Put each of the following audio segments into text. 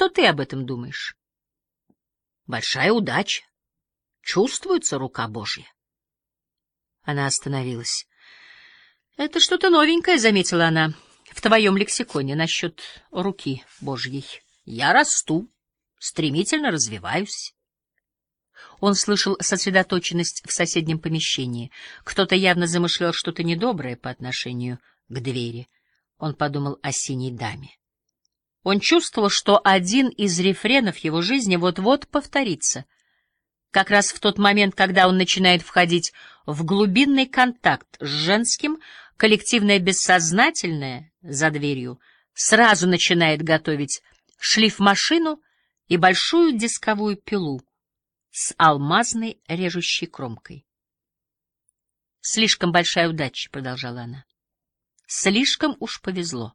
Что ты об этом думаешь? Большая удача. Чувствуется рука Божья. Она остановилась. Это что-то новенькое, заметила она, в твоем лексиконе насчет руки Божьей. Я расту, стремительно развиваюсь. Он слышал сосредоточенность в соседнем помещении. Кто-то явно замышлял что-то недоброе по отношению к двери. Он подумал о синей даме. Он чувствовал, что один из рефренов его жизни вот-вот повторится. Как раз в тот момент, когда он начинает входить в глубинный контакт с женским, коллективное бессознательное за дверью сразу начинает готовить шлифмашину и большую дисковую пилу с алмазной режущей кромкой. «Слишком большая удача», — продолжала она. «Слишком уж повезло.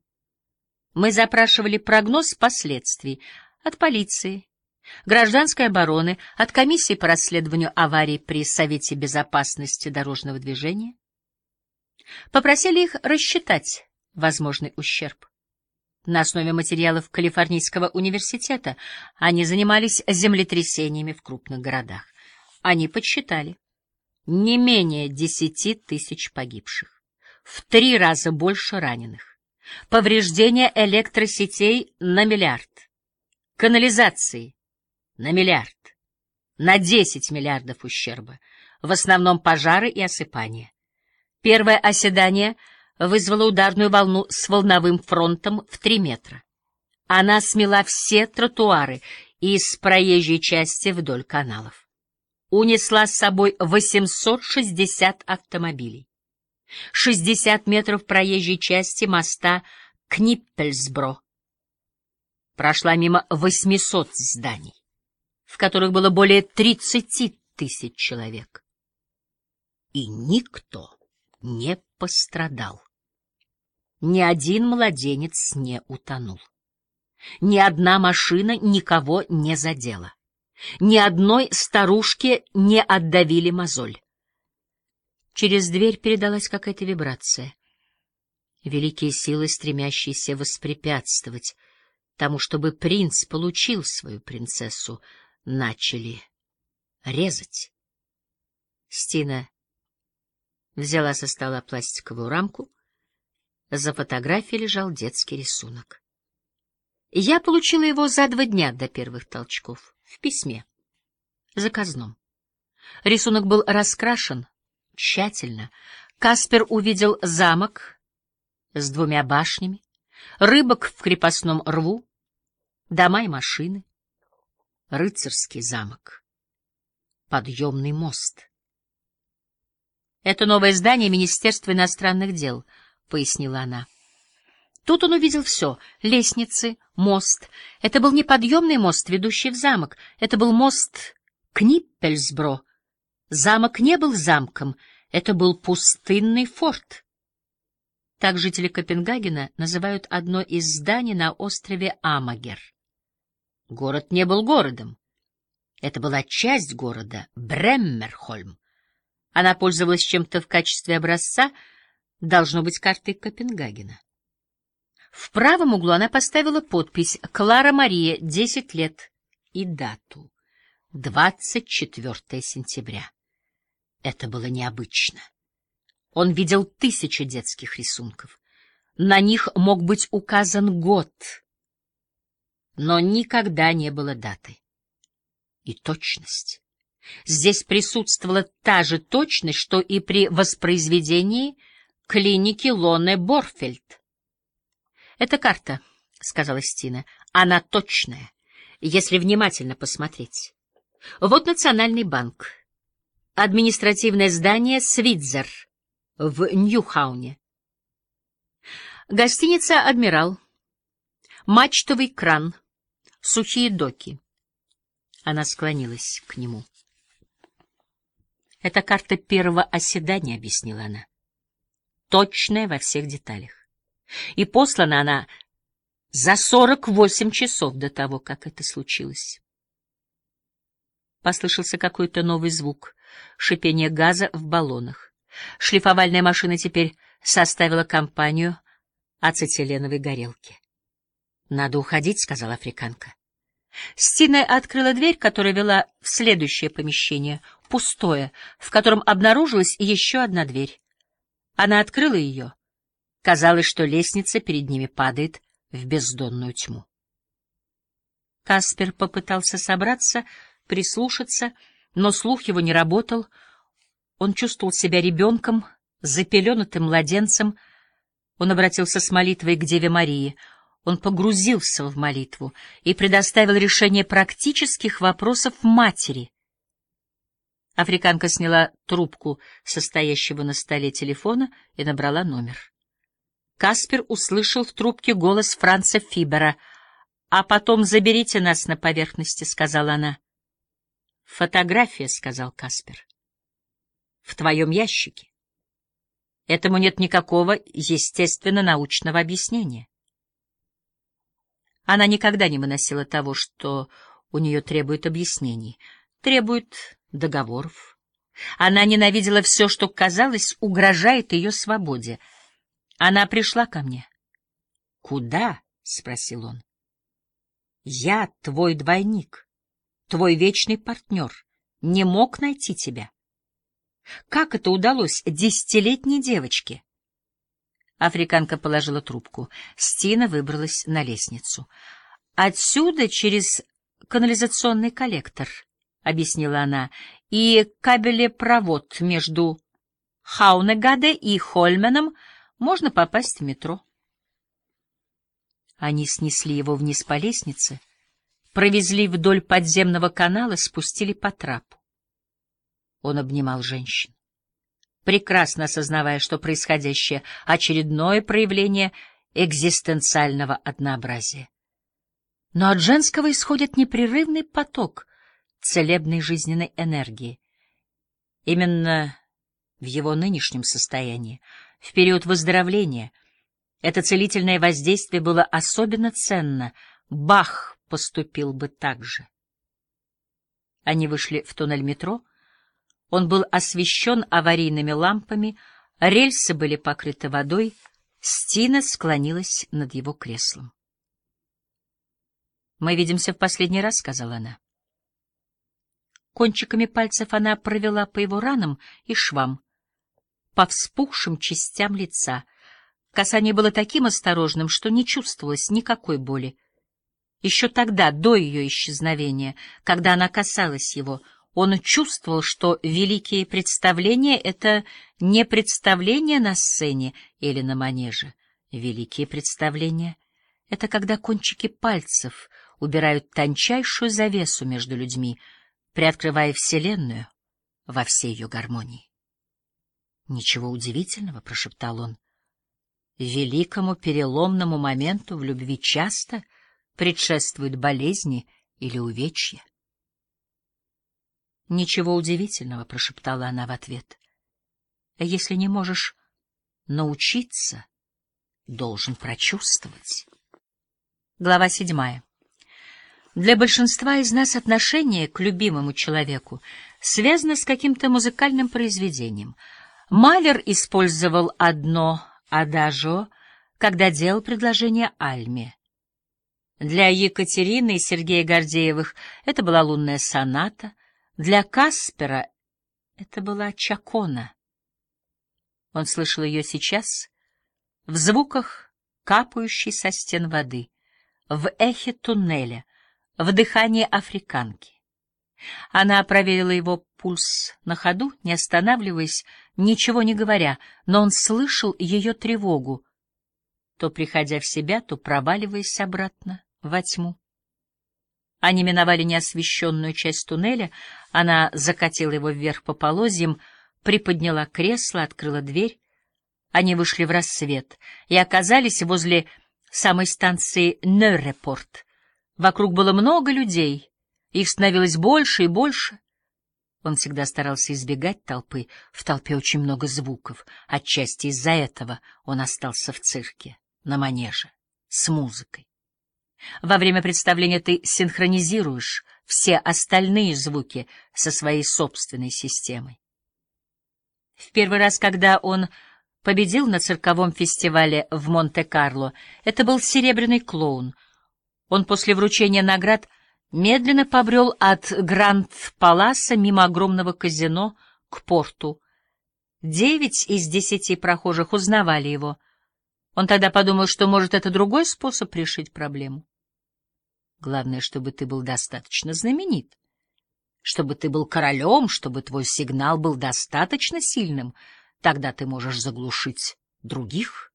Мы запрашивали прогноз последствий от полиции, гражданской обороны, от комиссии по расследованию аварий при Совете безопасности дорожного движения. Попросили их рассчитать возможный ущерб. На основе материалов Калифорнийского университета они занимались землетрясениями в крупных городах. Они подсчитали не менее десяти тысяч погибших, в три раза больше раненых, повреждения электросетей на миллиард, канализации на миллиард, на десять миллиардов ущерба, в основном пожары и осыпания. Первое оседание — вызвала ударную волну с волновым фронтом в три метра. Она смела все тротуары из проезжей части вдоль каналов. Унесла с собой 860 автомобилей. 60 метров проезжей части моста Книппельсбро. Прошла мимо 800 зданий, в которых было более 30 тысяч человек. И никто не пострадал. Ни один младенец не утонул. Ни одна машина никого не задела. Ни одной старушке не отдавили мозоль. Через дверь передалась какая-то вибрация. Великие силы, стремящиеся воспрепятствовать тому, чтобы принц получил свою принцессу, начали резать. Стина взяла со стола пластиковую рамку, за фотографией лежал детский рисунок. Я получила его за два дня до первых толчков, в письме, заказном. Рисунок был раскрашен тщательно. Каспер увидел замок с двумя башнями, рыбок в крепостном рву, дома и машины, рыцарский замок, подъемный мост. Это новое здание Министерства иностранных дел —— пояснила она. Тут он увидел все — лестницы, мост. Это был не подъемный мост, ведущий в замок. Это был мост Книппельсбро. Замок не был замком, это был пустынный форт. Так жители Копенгагена называют одно из зданий на острове Амагер. Город не был городом. Это была часть города, Бреммерхольм. Она пользовалась чем-то в качестве образца — должно быть картой Копенгагена. В правом углу она поставила подпись «Клара Мария, 10 лет» и дату — 24 сентября. Это было необычно. Он видел тысячи детских рисунков. На них мог быть указан год, но никогда не было даты. И точность. Здесь присутствовала та же точность, что и при воспроизведении — клиники Лоне Борфельд. «Это карта», — сказала Стина. «Она точная, если внимательно посмотреть. Вот Национальный банк, административное здание Свитзер в Ньюхауне, гостиница «Адмирал», мачтовый кран, сухие доки». Она склонилась к нему. «Это карта первого оседания», — объяснила она точная во всех деталях. И послана она за сорок восемь часов до того, как это случилось. Послышался какой-то новый звук, шипение газа в баллонах. Шлифовальная машина теперь составила компанию ацетиленовой горелки. — Надо уходить, — сказала африканка. Стина открыла дверь, которая вела в следующее помещение, пустое, в котором обнаружилась еще одна дверь. Она открыла ее. Казалось, что лестница перед ними падает в бездонную тьму. Каспер попытался собраться, прислушаться, но слух его не работал. Он чувствовал себя ребенком, запеленутым младенцем. Он обратился с молитвой к Деве Марии — он погрузился в молитву и предоставил решение практических вопросов матери. Африканка сняла трубку состоящего на столе телефона и набрала номер. Каспер услышал в трубке голос Франца Фибера. «А потом заберите нас на поверхности», — сказала она. «Фотография», — сказал Каспер. «В твоем ящике. Этому нет никакого естественно-научного объяснения». Она никогда не выносила того, что у нее требует объяснений, требует договоров. Она ненавидела все, что, казалось, угрожает ее свободе. Она пришла ко мне. «Куда?» — спросил он. «Я твой двойник, твой вечный партнер, не мог найти тебя. Как это удалось десятилетней девочке?» Африканка положила трубку. Стина выбралась на лестницу. «Отсюда через канализационный коллектор», — объяснила она, — «и кабелепровод между Хаунегаде и Хольменом можно попасть в метро». Они снесли его вниз по лестнице, провезли вдоль подземного канала, спустили по трапу. Он обнимал женщин прекрасно осознавая, что происходящее — очередное проявление экзистенциального однообразия. Но от женского исходит непрерывный поток целебной жизненной энергии. Именно в его нынешнем состоянии, в период выздоровления, это целительное воздействие было особенно ценно. Бах поступил бы так же. Они вышли в туннель метро — он был освещен аварийными лампами, рельсы были покрыты водой, Стина склонилась над его креслом. «Мы видимся в последний раз», — сказала она. Кончиками пальцев она провела по его ранам и швам, по вспухшим частям лица. Касание было таким осторожным, что не чувствовалось никакой боли. Еще тогда, до ее исчезновения, когда она касалась его, — он чувствовал, что великие представления — это не представления на сцене или на манеже. Великие представления — это когда кончики пальцев убирают тончайшую завесу между людьми, приоткрывая Вселенную во всей ее гармонии. «Ничего удивительного», — прошептал он. «Великому переломному моменту в любви часто предшествуют болезни или увечья». Ничего удивительного, прошептала она в ответ. Если не можешь научиться, должен прочувствовать. Глава седьмая. Для большинства из нас отношение к любимому человеку связано с каким-то музыкальным произведением. Малер использовал одно адажио, когда делал предложение Альме. Для Екатерины и Сергея Гордеевых это была лунная соната — для Каспера это была Чакона. Он слышал ее сейчас в звуках капающей со стен воды, в эхе туннеля, в дыхании африканки. Она проверила его пульс на ходу, не останавливаясь, ничего не говоря, но он слышал ее тревогу, то приходя в себя, то проваливаясь обратно во тьму. Они миновали неосвещенную часть туннеля, она закатила его вверх по полозьям, приподняла кресло, открыла дверь. Они вышли в рассвет и оказались возле самой станции Неррепорт. Вокруг было много людей, их становилось больше и больше. Он всегда старался избегать толпы, в толпе очень много звуков. Отчасти из-за этого он остался в цирке, на манеже, с музыкой. Во время представления ты синхронизируешь все остальные звуки со своей собственной системой. В первый раз, когда он победил на цирковом фестивале в Монте-Карло, это был серебряный клоун. Он после вручения наград медленно побрел от Гранд-Паласа мимо огромного казино к порту. Девять из десяти прохожих узнавали его. Он тогда подумал, что, может, это другой способ решить проблему. Главное, чтобы ты был достаточно знаменит, чтобы ты был королем, чтобы твой сигнал был достаточно сильным, тогда ты можешь заглушить других.